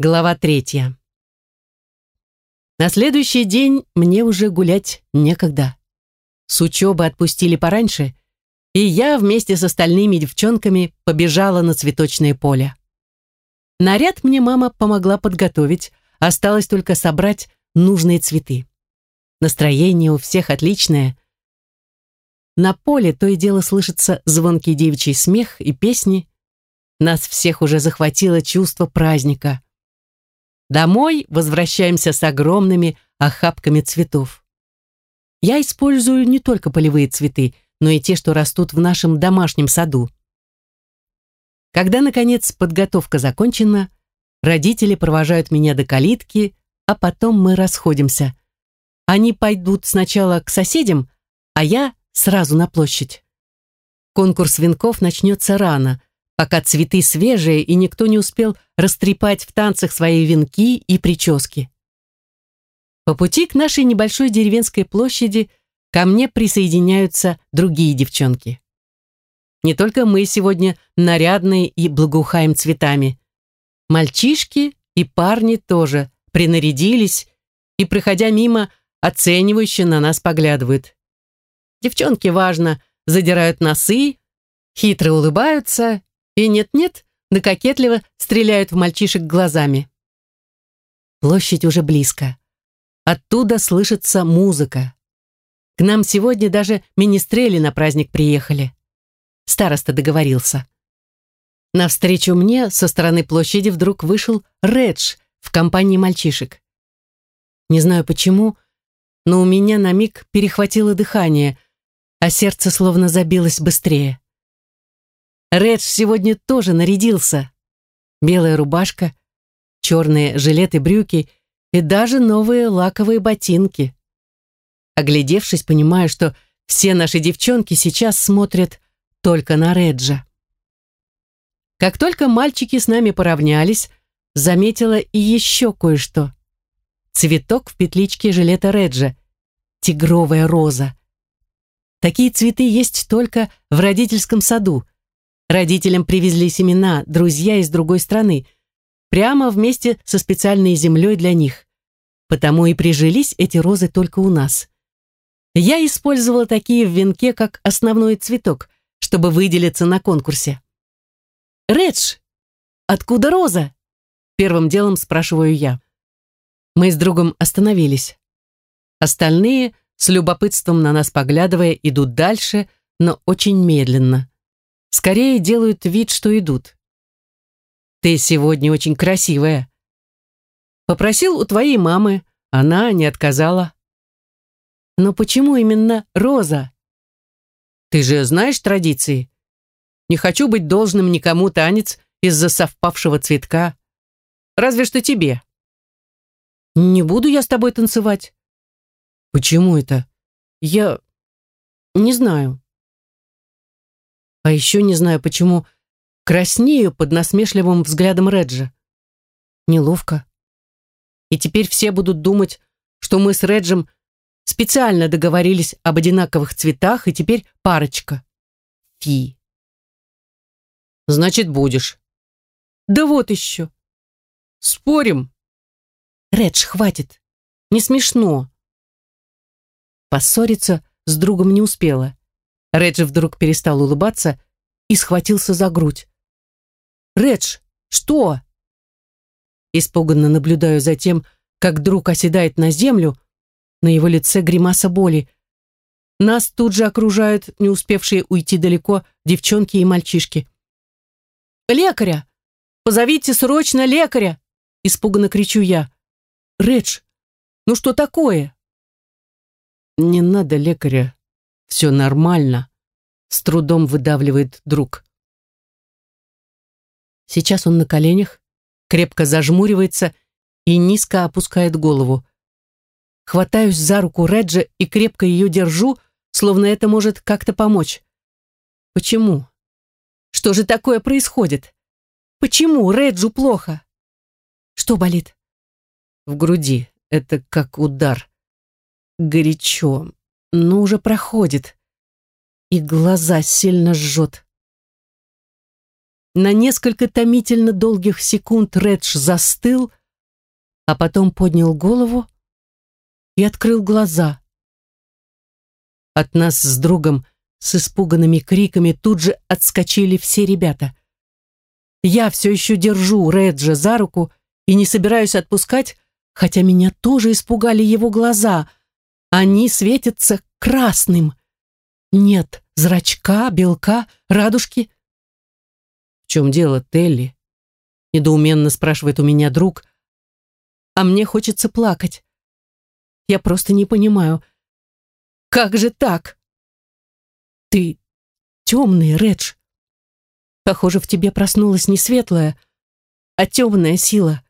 Глава третья. На следующий день мне уже гулять некогда. С учебы отпустили пораньше, и я вместе с остальными девчонками побежала на цветочное поле. Наряд мне мама помогла подготовить, осталось только собрать нужные цветы. Настроение у всех отличное. На поле то и дело слышится звонкий девичий смех и песни. Нас всех уже захватило чувство праздника. Домой возвращаемся с огромными охапками цветов. Я использую не только полевые цветы, но и те, что растут в нашем домашнем саду. Когда, наконец, подготовка закончена, родители провожают меня до калитки, а потом мы расходимся. Они пойдут сначала к соседям, а я сразу на площадь. Конкурс венков начнется рано, пока цветы свежие и никто не успел растрепать в танцах свои венки и прически. По пути к нашей небольшой деревенской площади ко мне присоединяются другие девчонки. Не только мы сегодня нарядные и благоухаем цветами. Мальчишки и парни тоже принарядились и, проходя мимо, оценивающе на нас поглядывают. Девчонки, важно, задирают носы, хитро улыбаются и нет-нет, да кокетливо стреляют в мальчишек глазами. Площадь уже близко. Оттуда слышится музыка. К нам сегодня даже министрели на праздник приехали. Староста договорился. Навстречу мне со стороны площади вдруг вышел Редж в компании мальчишек. Не знаю почему, но у меня на миг перехватило дыхание, а сердце словно забилось быстрее. Редж сегодня тоже нарядился. Белая рубашка, черные жилеты, брюки и даже новые лаковые ботинки. Оглядевшись, понимаю, что все наши девчонки сейчас смотрят только на Реджа. Как только мальчики с нами поравнялись, заметила и еще кое-что. Цветок в петличке жилета Реджа. Тигровая роза. Такие цветы есть только в родительском саду. Родителям привезли семена друзья из другой страны, прямо вместе со специальной землей для них. Потому и прижились эти розы только у нас. Я использовала такие в венке как основной цветок, чтобы выделиться на конкурсе. «Редж, откуда роза?» Первым делом спрашиваю я. Мы с другом остановились. Остальные, с любопытством на нас поглядывая, идут дальше, но очень медленно скорее делают вид, что идут. «Ты сегодня очень красивая». Попросил у твоей мамы, она не отказала. Но почему именно роза? Ты же знаешь традиции. Не хочу быть должным никому танец из-за совпавшего цветка. Разве что тебе. Не буду я с тобой танцевать. Почему это? Я не знаю. А еще не знаю, почему краснею под насмешливым взглядом Реджа. Неловко. И теперь все будут думать, что мы с Реджем специально договорились об одинаковых цветах, и теперь парочка. Фи. Значит, будешь. Да вот еще. Спорим? Редж, хватит. Не смешно. Поссориться с другом не успела. Редж вдруг перестал улыбаться и схватился за грудь. «Редж, что?» Испуганно наблюдаю за тем, как друг оседает на землю, на его лице гримаса боли. Нас тут же окружают не успевшие уйти далеко девчонки и мальчишки. «Лекаря! Позовите срочно лекаря!» Испуганно кричу я. «Редж, ну что такое?» «Не надо лекаря, все нормально», — с трудом выдавливает друг. Сейчас он на коленях, крепко зажмуривается и низко опускает голову. Хватаюсь за руку Реджа и крепко ее держу, словно это может как-то помочь. Почему? Что же такое происходит? Почему Реджу плохо? Что болит? В груди. Это как удар. Горячо но уже проходит. И глаза сильно жжет. На несколько томительно долгих секунд Редж застыл, а потом поднял голову и открыл глаза. От нас с другом с испуганными криками тут же отскочили все ребята. Я все еще держу Реджа за руку и не собираюсь отпускать, хотя меня тоже испугали его глаза. Они светятся красным. Нет зрачка, белка, радужки. «В чем дело, Телли?» Недоуменно спрашивает у меня друг, а мне хочется плакать. Я просто не понимаю, как же так? Ты темный, Редж. Похоже, в тебе проснулась не светлая, а темная сила.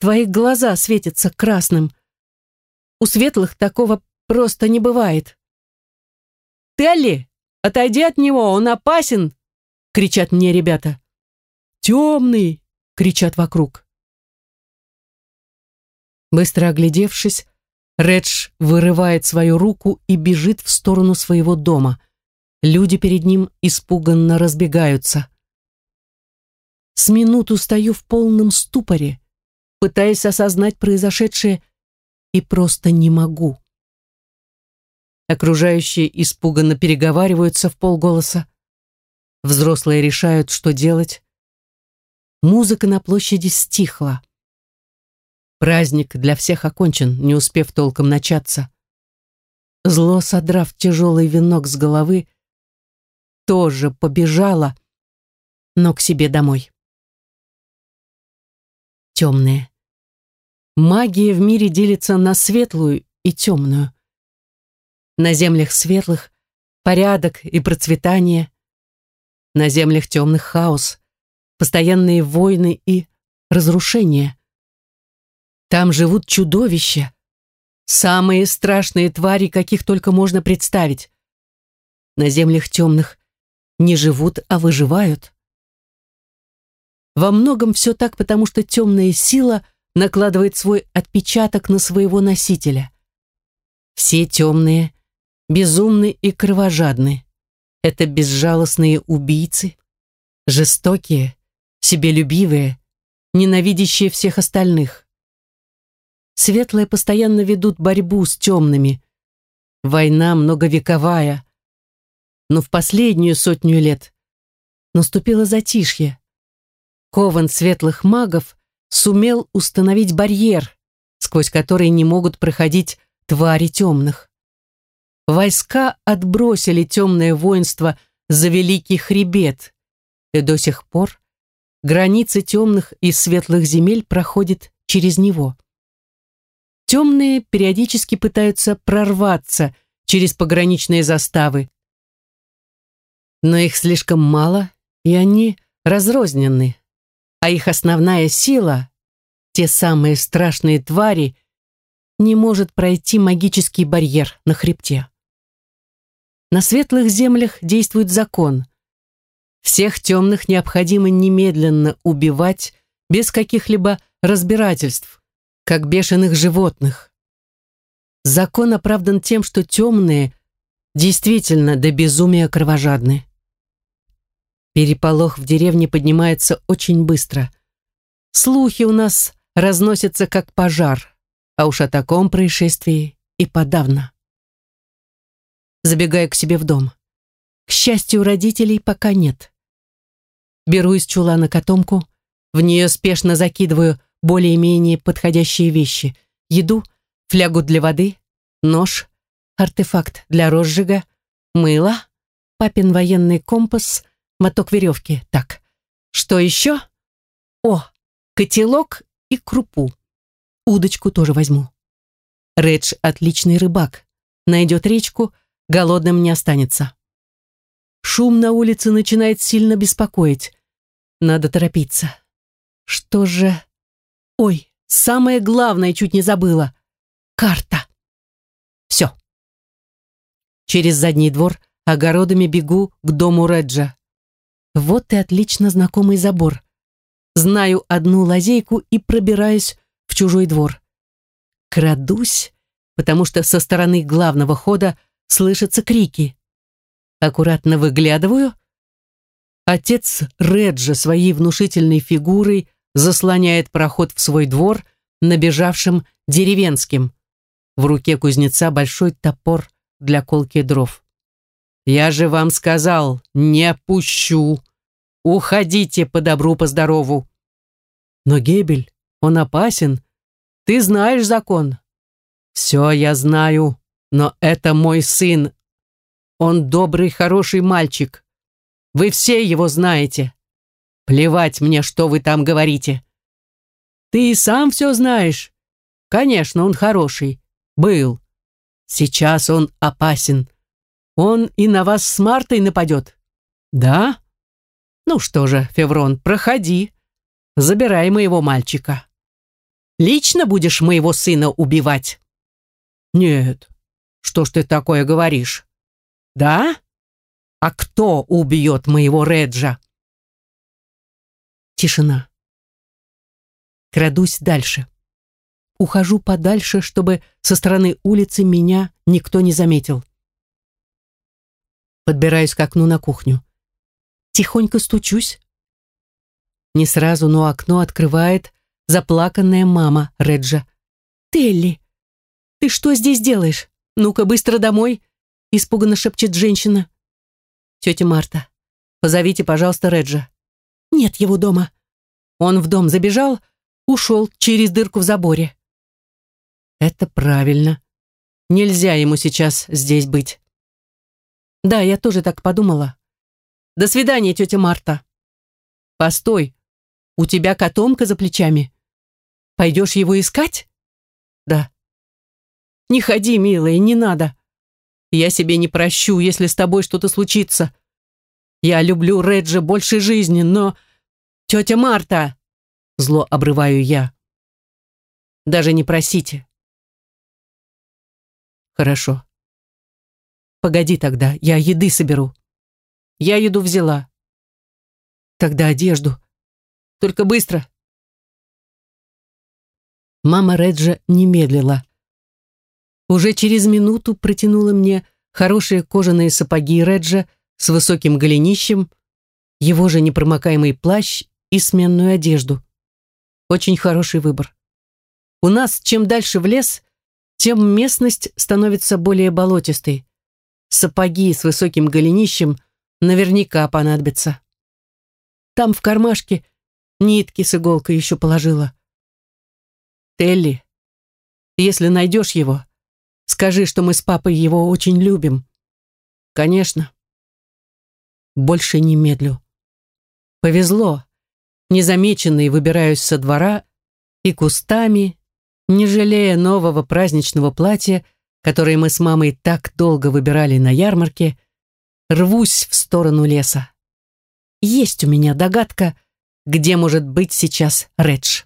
Твои глаза светятся красным. У светлых такого просто не бывает. «Телли, отойди от него, он опасен!» — кричат мне ребята. «Темный!» — кричат вокруг. Быстро оглядевшись, Редж вырывает свою руку и бежит в сторону своего дома. Люди перед ним испуганно разбегаются. С минуту стою в полном ступоре, пытаясь осознать произошедшее, и просто не могу. Окружающие испуганно переговариваются в полголоса. Взрослые решают, что делать. Музыка на площади стихла. Праздник для всех окончен, не успев толком начаться. Зло, содрав тяжелый венок с головы, тоже побежала, но к себе домой. Темные. Магия в мире делится на светлую и темную. На землях светлых порядок и процветание, на землях темных хаос, постоянные войны и разрушения. Там живут чудовища, самые страшные твари, каких только можно представить. На землях темных не живут, а выживают. Во многом все так, потому что темная сила накладывает свой отпечаток на своего носителя. Все темные, безумны и кровожадны. Это безжалостные убийцы, жестокие, себелюбивые, ненавидящие всех остальных. Светлые постоянно ведут борьбу с темными. Война многовековая, но в последнюю сотню лет наступило затишье. Кован светлых магов сумел установить барьер, сквозь который не могут проходить твари темных. Войска отбросили темное воинство за великий хребет, и до сих пор границы темных и светлых земель проходят через него. Темные периодически пытаются прорваться через пограничные заставы, но их слишком мало, и они разрознены. А их основная сила, те самые страшные твари, не может пройти магический барьер на хребте. На светлых землях действует закон. Всех темных необходимо немедленно убивать без каких-либо разбирательств, как бешеных животных. Закон оправдан тем, что темные действительно до безумия кровожадны. Переполох в деревне поднимается очень быстро. Слухи у нас разносятся как пожар, а уж о таком происшествии и подавно. Забегаю к себе в дом. К счастью, родителей пока нет. Беру из чулана котомку, в нее спешно закидываю более-менее подходящие вещи. Еду, флягу для воды, нож, артефакт для розжига, мыло, папин военный компас, моток веревки. Так, что еще? О, котелок и крупу. Удочку тоже возьму. Редж отличный рыбак. Найдет речку, голодным не останется. Шум на улице начинает сильно беспокоить. Надо торопиться. Что же... Ой, самое главное чуть не забыла. Карта. Все. Через задний двор огородами бегу к дому Реджа. Вот и отлично знакомый забор. Знаю одну лазейку и пробираюсь в чужой двор. Крадусь, потому что со стороны главного хода слышатся крики. Аккуратно выглядываю. Отец Реджа своей внушительной фигурой заслоняет проход в свой двор набежавшим деревенским. В руке кузнеца большой топор для колки дров. «Я же вам сказал, не пущу! Уходите по добру, по здорову!» «Но Гебель, он опасен. Ты знаешь закон». «Все я знаю, но это мой сын. Он добрый, хороший мальчик. Вы все его знаете. Плевать мне, что вы там говорите. Ты и сам все знаешь. Конечно, он хороший. Был. Сейчас он опасен. Он и на вас с Мартой нападет. Да? Ну что же, Феврон, проходи. Забирай моего мальчика. Лично будешь моего сына убивать? Нет. Что ж ты такое говоришь? Да? А кто убьет моего Реджа? Тишина. Крадусь дальше. Ухожу подальше, чтобы со стороны улицы меня никто не заметил. Подбираюсь к окну на кухню. Тихонько стучусь. Не сразу, но окно открывает заплаканная мама Реджа. «Телли, ты что здесь делаешь? Ну-ка, быстро домой!» Испуганно шепчет женщина. «Тетя Марта, позовите, пожалуйста, Реджа». «Нет его дома». Он в дом забежал, ушел через дырку в заборе. «Это правильно. Нельзя ему сейчас здесь быть». «Да, я тоже так подумала. До свидания, тетя Марта». «Постой, у тебя котомка за плечами. Пойдешь его искать?» «Да». «Не ходи, милая, не надо. Я себе не прощу, если с тобой что-то случится. Я люблю Реджа больше жизни, но... Тетя Марта!» Зло обрываю я. «Даже не просите». «Хорошо. Погоди тогда, я еды соберу. Я еду взяла. Тогда одежду. Только быстро». Мама Реджа не медлила уже через минуту протянула мне хорошие кожаные сапоги Реджа с высоким голенищем, его же непромокаемый плащ и сменную одежду. Очень хороший выбор. У нас чем дальше в лес, тем местность становится более болотистой. Сапоги с высоким голенищем наверняка понадобятся. Там в кармашке нитки с иголкой еще положила. Телли, если найдешь его, Скажи, что мы с папой его очень любим. Конечно. Больше не медлю. Повезло. Незамеченный выбираюсь со двора и кустами, не жалея нового праздничного платья, которое мы с мамой так долго выбирали на ярмарке, рвусь в сторону леса. Есть у меня догадка, где может быть сейчас Редж.